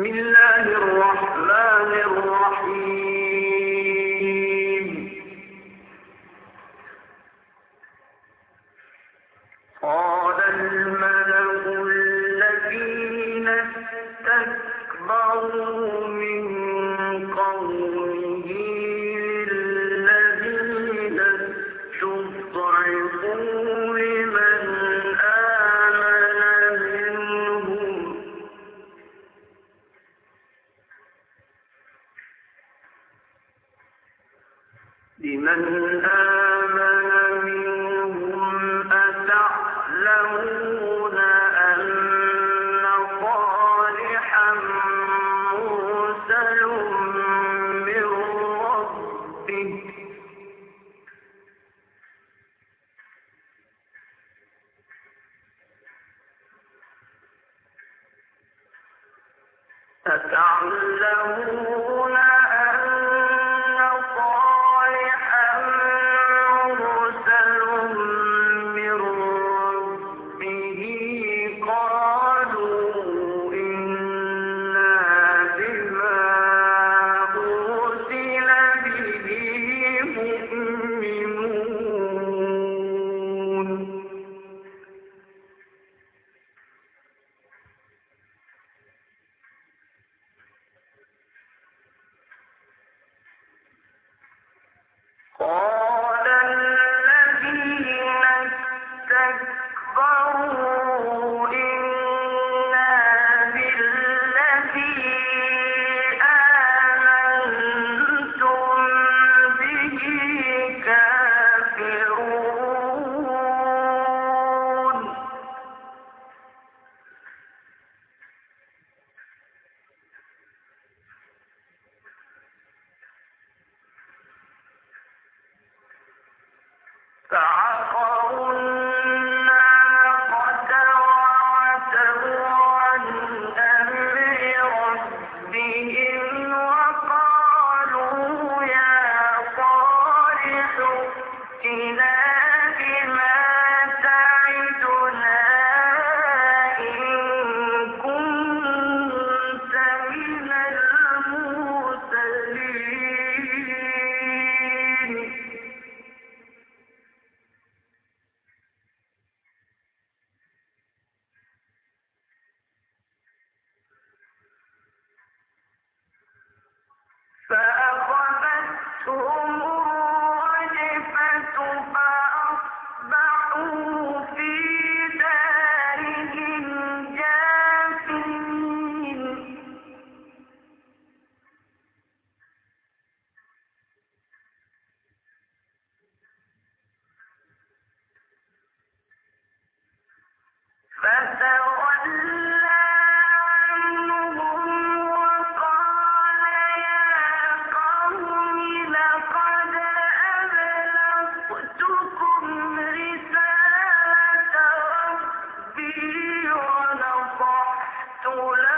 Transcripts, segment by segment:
بسم الله الرحمن الرحيم. قال الملأ الذين استكبروا من قومه فتعلمون uh, Oh, Tula.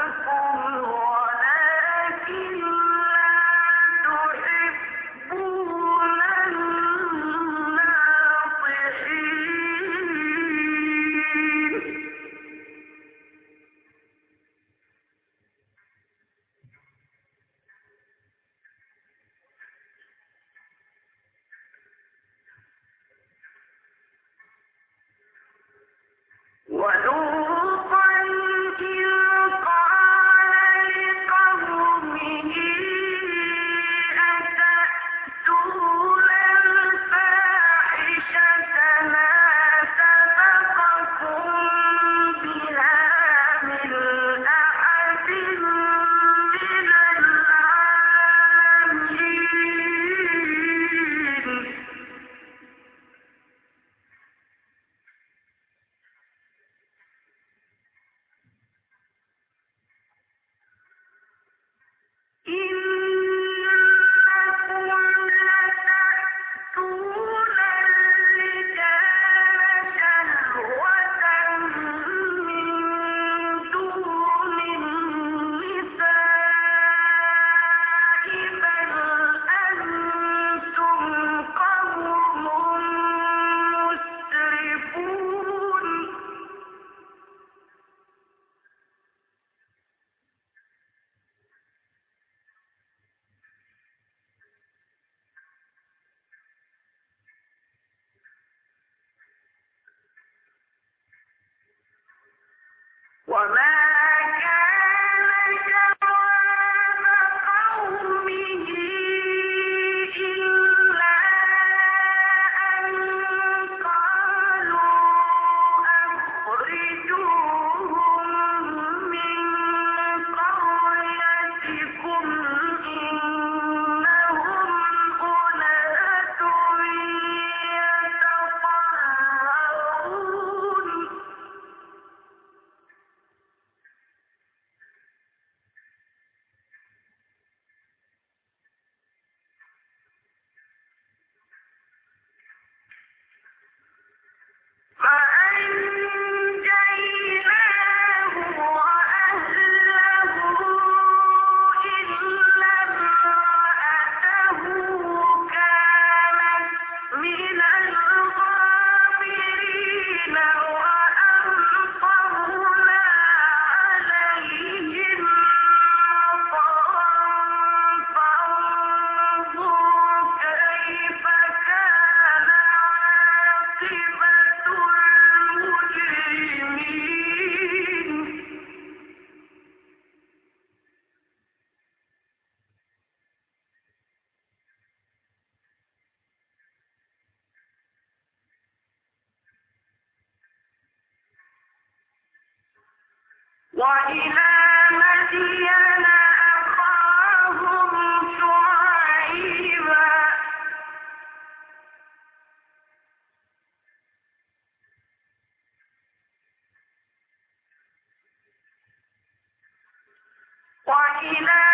وإلى